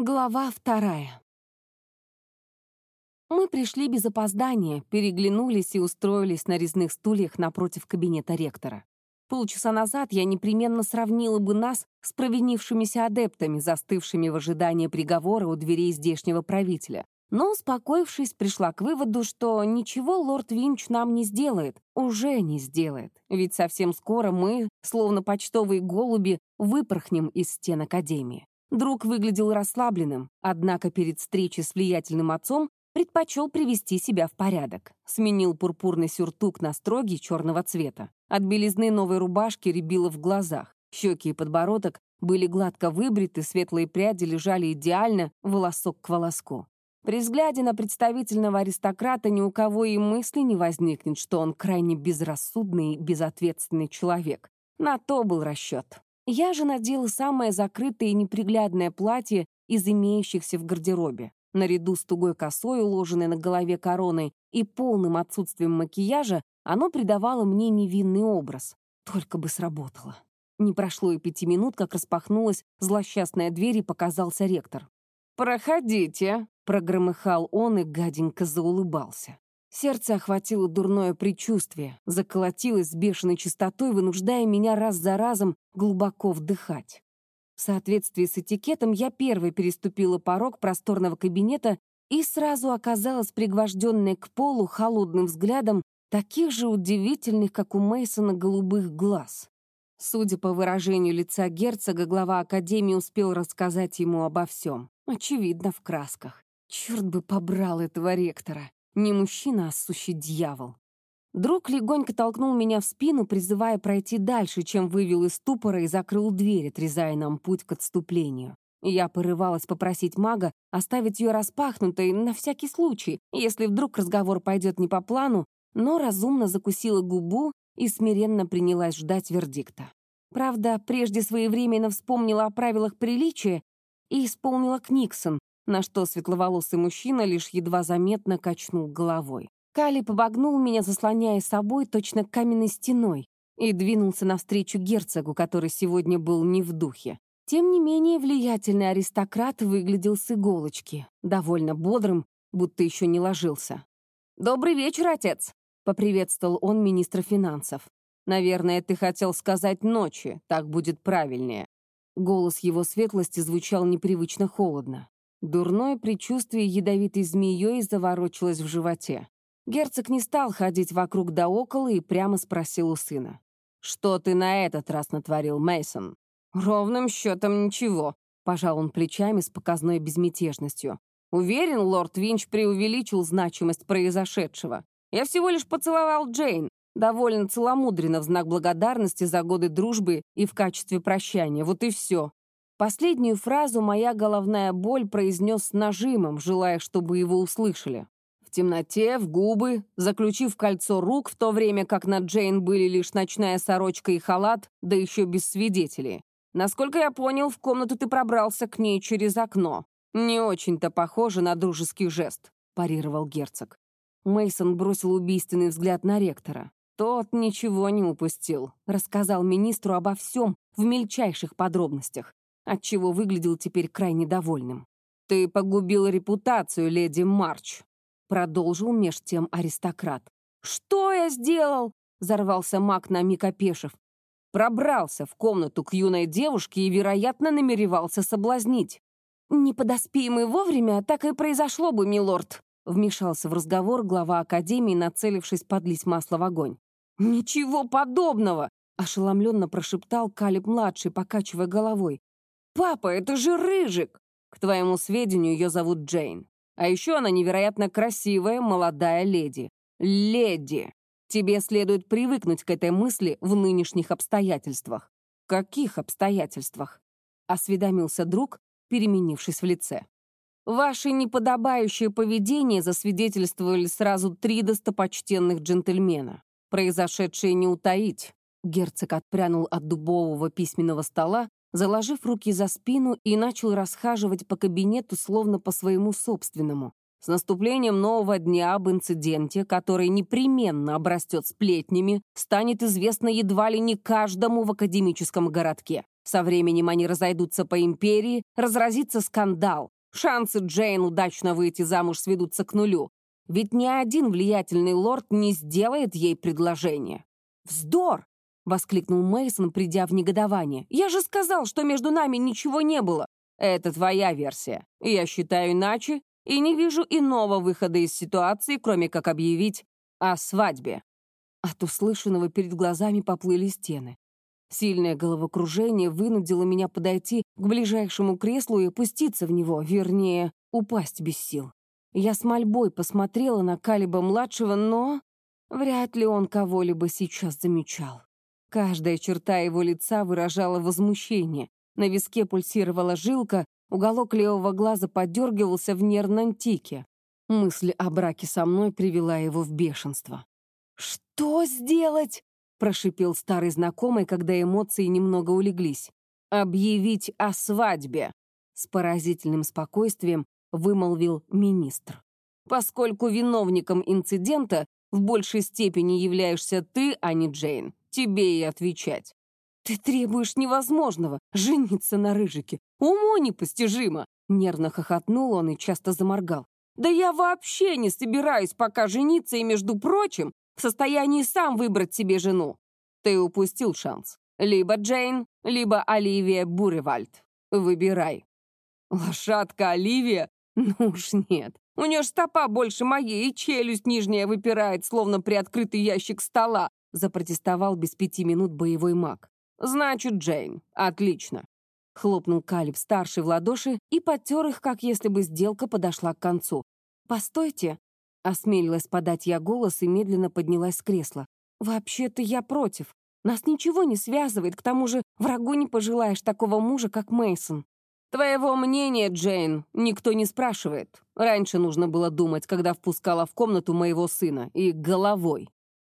Глава вторая. Мы пришли без опоздания, переглянулись и устроились на резных стульях напротив кабинета ректора. Полчаса назад я непременно сравнила бы нас с провинившимися адептами, застывшими в ожидании приговора у дверей здешнего правителя. Но, успокоившись, пришла к выводу, что ничего лорд Винч нам не сделает, уже не сделает. Ведь совсем скоро мы, словно почтовые голуби, выпорхнем из стен Академии. Друг выглядел расслабленным, однако перед встречей с влиятельным отцом предпочел привести себя в порядок. Сменил пурпурный сюртук на строгий черного цвета. От белизны новой рубашки рябило в глазах. Щеки и подбородок были гладко выбриты, светлые пряди лежали идеально, волосок к волоску. При взгляде на представительного аристократа ни у кого и мысли не возникнет, что он крайне безрассудный и безответственный человек. На то был расчет. Я же надела самое закрытое и неприглядное платье из имеющихся в гардеробе. Наряду с тугой косой, уложенной на голове короной, и полным отсутствием макияжа, оно придавало мне невинный образ. Только бы сработало. Не прошло и пяти минут, как распахнулась злосчастная дверь и показался ректор. «Проходите», — прогромыхал он и гаденько заулыбался. Сердце охватило дурное предчувствие, заколотилось с бешеной частотой, вынуждая меня раз за разом глубоко вдыхать. В соответствии с этикетом я первой переступила порог просторного кабинета и сразу оказалась пригвожденной к полу холодным взглядом таких же удивительных, как у Мейсона, голубых глаз. Судя по выражению лица герцога, глава Академии успел рассказать ему обо всем. Очевидно, в красках. Черт бы побрал этого ректора. Не мужчина, а сущий дьявол. Друг легонько толкнул меня в спину, призывая пройти дальше, чем вывел из ступора и закрыл дверь, отрезая нам путь к отступлению. Я порывалась попросить мага оставить ее распахнутой на всякий случай, если вдруг разговор пойдет не по плану, но разумно закусила губу и смиренно принялась ждать вердикта. Правда, прежде своевременно вспомнила о правилах приличия и исполнила Книксон, на что светловолосый мужчина лишь едва заметно качнул головой. Кали побогнул меня, заслоняя собой точно каменной стеной, и двинулся навстречу герцогу, который сегодня был не в духе. Тем не менее, влиятельный аристократ выглядел с иголочки, довольно бодрым, будто еще не ложился. «Добрый вечер, отец!» — поприветствовал он министра финансов. «Наверное, ты хотел сказать ночи, так будет правильнее». Голос его светлости звучал непривычно холодно. Дурное предчувствие ядовитой змеей заворочилось в животе. Герцог не стал ходить вокруг да около и прямо спросил у сына. «Что ты на этот раз натворил, Мейсон? «Ровным счетом ничего», — пожал он плечами с показной безмятежностью. «Уверен, лорд Винч преувеличил значимость произошедшего. Я всего лишь поцеловал Джейн, довольно целомудренно в знак благодарности за годы дружбы и в качестве прощания. Вот и все. Последнюю фразу моя головная боль произнес с нажимом, желая, чтобы его услышали. В темноте, в губы, заключив кольцо рук, в то время как на Джейн были лишь ночная сорочка и халат, да еще без свидетелей. Насколько я понял, в комнату ты пробрался к ней через окно. Не очень-то похоже на дружеский жест, парировал герцог. Мейсон бросил убийственный взгляд на ректора. Тот ничего не упустил, рассказал министру обо всем в мельчайших подробностях отчего выглядел теперь крайне довольным. «Ты погубил репутацию, леди Марч», — продолжил меж тем аристократ. «Что я сделал?» — взорвался маг на миг опешив. Пробрался в комнату к юной девушке и, вероятно, намеревался соблазнить. «Не подоспеем мы вовремя, так и произошло бы, милорд», — вмешался в разговор глава Академии, нацелившись подлить масло в огонь. «Ничего подобного!» — ошеломленно прошептал Калиб-младший, покачивая головой. «Папа, это же Рыжик!» К твоему сведению, ее зовут Джейн. А еще она невероятно красивая, молодая леди. Леди! Тебе следует привыкнуть к этой мысли в нынешних обстоятельствах. Каких обстоятельствах? Осведомился друг, переменившись в лице. Ваше неподобающее поведение засвидетельствовали сразу три достопочтенных джентльмена. Произошедшее не утаить. Герцог отпрянул от дубового письменного стола заложив руки за спину и начал расхаживать по кабинету словно по своему собственному. С наступлением нового дня об инциденте, который непременно обрастет сплетнями, станет известно едва ли не каждому в академическом городке. Со временем они разойдутся по империи, разразится скандал. Шансы Джейн удачно выйти замуж сведутся к нулю. Ведь ни один влиятельный лорд не сделает ей предложение. «Вздор!» — воскликнул Мейсон, придя в негодование. «Я же сказал, что между нами ничего не было!» «Это твоя версия. Я считаю иначе и не вижу иного выхода из ситуации, кроме как объявить о свадьбе». От услышанного перед глазами поплыли стены. Сильное головокружение вынудило меня подойти к ближайшему креслу и опуститься в него, вернее, упасть без сил. Я с мольбой посмотрела на Калиба-младшего, но вряд ли он кого-либо сейчас замечал. Каждая черта его лица выражала возмущение. На виске пульсировала жилка, уголок левого глаза подергивался в нервном тике. Мысль о браке со мной привела его в бешенство. «Что сделать?» прошипел старый знакомый, когда эмоции немного улеглись. «Объявить о свадьбе!» С поразительным спокойствием вымолвил министр. «Поскольку виновником инцидента в большей степени являешься ты, а не Джейн, тебе и отвечать. Ты требуешь невозможного — жениться на Рыжике. Уму непостижимо!» Нервно хохотнул он и часто заморгал. «Да я вообще не собираюсь пока жениться, и, между прочим, в состоянии сам выбрать себе жену. Ты упустил шанс. Либо Джейн, либо Оливия Буревальд. Выбирай. Лошадка Оливия? Ну уж нет. У нее стопа больше моей, и челюсть нижняя выпирает, словно приоткрытый ящик стола, запротестовал без пяти минут боевой маг. Значит, Джейн. Отлично. Хлопнул Калиб-старший в ладоши и потер их, как если бы сделка подошла к концу. «Постойте!» Осмелилась подать я голос и медленно поднялась с кресла. «Вообще-то я против. Нас ничего не связывает, к тому же врагу не пожелаешь такого мужа, как Мейсон. Твоего мнения, Джейн, никто не спрашивает. Раньше нужно было думать, когда впускала в комнату моего сына, и головой».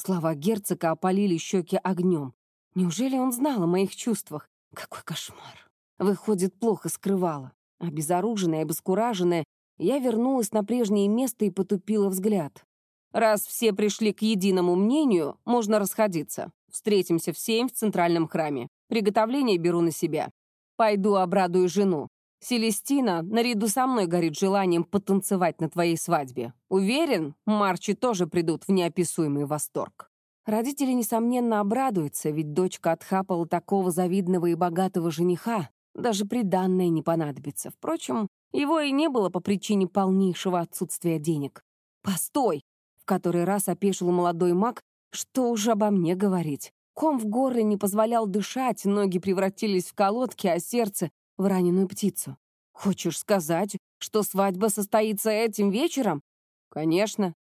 Слова герцога опалили щеки огнем. Неужели он знал о моих чувствах? Какой кошмар. Выходит, плохо скрывала. Обезоруженная, обескураженная, я вернулась на прежнее место и потупила взгляд. «Раз все пришли к единому мнению, можно расходиться. Встретимся в семь в центральном храме. Приготовление беру на себя. Пойду обрадую жену. Селестина наряду со мной горит желанием потанцевать на твоей свадьбе. Уверен, Марчи тоже придут в неописуемый восторг». Родители, несомненно, обрадуются, ведь дочка отхапала такого завидного и богатого жениха. Даже приданное не понадобится. Впрочем, его и не было по причине полнейшего отсутствия денег. «Постой!» — в который раз опешил молодой маг, что уже обо мне говорить. Ком в горле не позволял дышать, ноги превратились в колодки, а сердце — в раненую птицу. «Хочешь сказать, что свадьба состоится этим вечером?» «Конечно.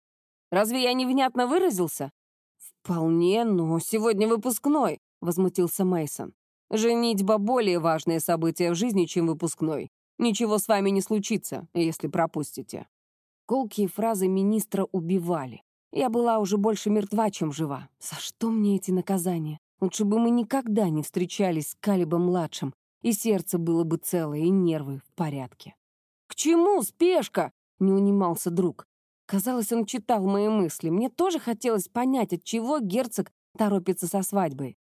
Разве я невнятно выразился?» «Вполне, но сегодня выпускной», — возмутился Мейсон. «Женитьба — более важное событие в жизни, чем выпускной. Ничего с вами не случится, если пропустите». Колкие фразы министра убивали. Я была уже больше мертва, чем жива. За что мне эти наказания? Лучше бы мы никогда не встречались с Калибом-младшим, и сердце было бы целое, и нервы в порядке. «К чему спешка?» — не унимался друг. Казалось, он читал мои мысли. Мне тоже хотелось понять, от чего герцог торопится со свадьбой.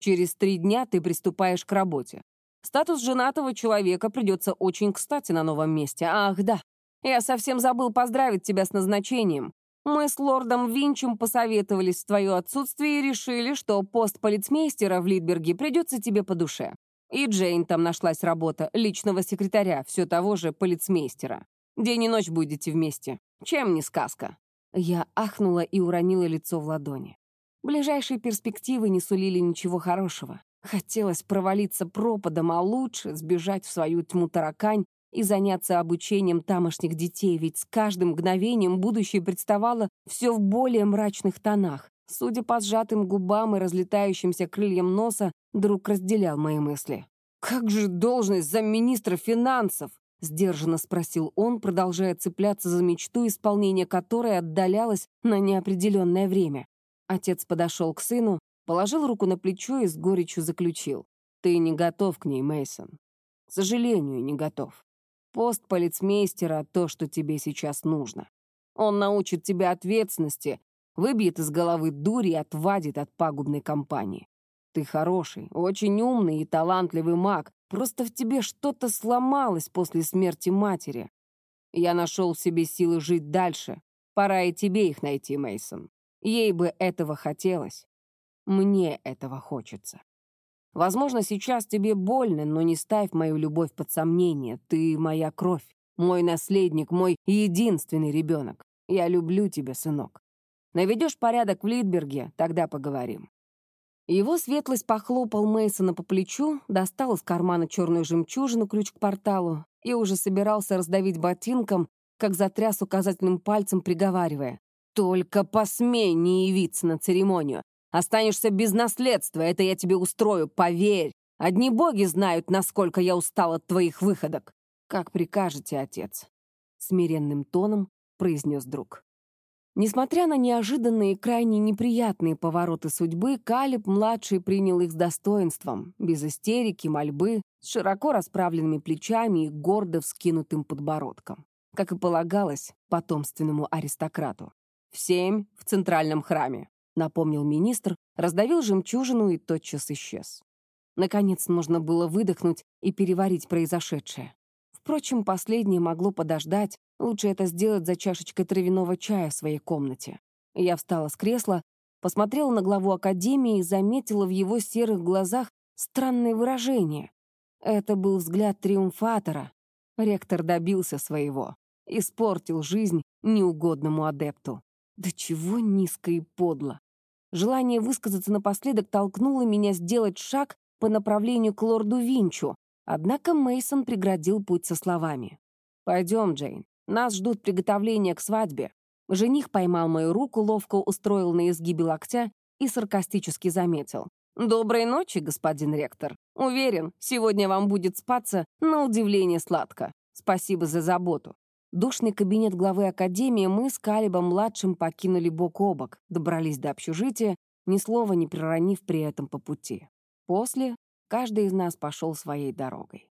«Через три дня ты приступаешь к работе. Статус женатого человека придется очень кстати на новом месте. Ах, да, я совсем забыл поздравить тебя с назначением. Мы с лордом Винчем посоветовались в твое отсутствие и решили, что пост полицмейстера в Литберге придется тебе по душе. И Джейн там нашлась работа, личного секретаря, все того же полицмейстера. День и ночь будете вместе. Чем не сказка?» Я ахнула и уронила лицо в ладони. Ближайшие перспективы не сулили ничего хорошего. Хотелось провалиться пропадом, а лучше сбежать в свою тьму таракань и заняться обучением тамошних детей, ведь с каждым мгновением будущее представало все в более мрачных тонах. Судя по сжатым губам и разлетающимся крыльям носа, друг разделял мои мысли. «Как же должность замминистра финансов?» — сдержанно спросил он, продолжая цепляться за мечту, исполнение которой отдалялось на неопределенное время. Отец подошел к сыну, Положил руку на плечо и с горечью заключил. «Ты не готов к ней, Мейсон. К сожалению, не готов. Пост полицмейстера — то, что тебе сейчас нужно. Он научит тебя ответственности, выбьет из головы дури и отвадит от пагубной компании. Ты хороший, очень умный и талантливый маг, просто в тебе что-то сломалось после смерти матери. Я нашел себе силы жить дальше. Пора и тебе их найти, Мейсон. Ей бы этого хотелось. Мне этого хочется. Возможно, сейчас тебе больно, но не ставь мою любовь под сомнение. Ты моя кровь, мой наследник, мой единственный ребенок. Я люблю тебя, сынок. Наведешь порядок в Литберге, тогда поговорим». Его светлость похлопал Мейсона по плечу, достал из кармана черную жемчужину, ключ к порталу, и уже собирался раздавить ботинком, как затряс указательным пальцем, приговаривая. «Только посмей не явиться на церемонию. Останешься без наследства, это я тебе устрою, поверь. Одни боги знают, насколько я устал от твоих выходок. Как прикажете, отец?» Смиренным тоном произнес друг. Несмотря на неожиданные и крайне неприятные повороты судьбы, Калиб-младший принял их с достоинством, без истерики, мольбы, с широко расправленными плечами и гордо вскинутым подбородком, как и полагалось потомственному аристократу. «В семь в центральном храме», — напомнил министр, раздавил жемчужину и тотчас исчез. Наконец нужно было выдохнуть и переварить произошедшее. Впрочем, последнее могло подождать, лучше это сделать за чашечкой травяного чая в своей комнате. Я встала с кресла, посмотрела на главу академии и заметила в его серых глазах странное выражение. Это был взгляд триумфатора. Ректор добился своего. Испортил жизнь неугодному адепту. Да чего низко и подло. Желание высказаться напоследок толкнуло меня сделать шаг по направлению к лорду Винчу, Однако Мейсон преградил путь со словами. «Пойдем, Джейн. Нас ждут приготовления к свадьбе». Жених поймал мою руку, ловко устроил на изгибе локтя и саркастически заметил. «Доброй ночи, господин ректор. Уверен, сегодня вам будет спаться на удивление сладко. Спасибо за заботу». Душный кабинет главы академии мы с Калибом-младшим покинули бок о бок, добрались до общежития, ни слова не проронив при этом по пути. После Каждый из нас пошел своей дорогой.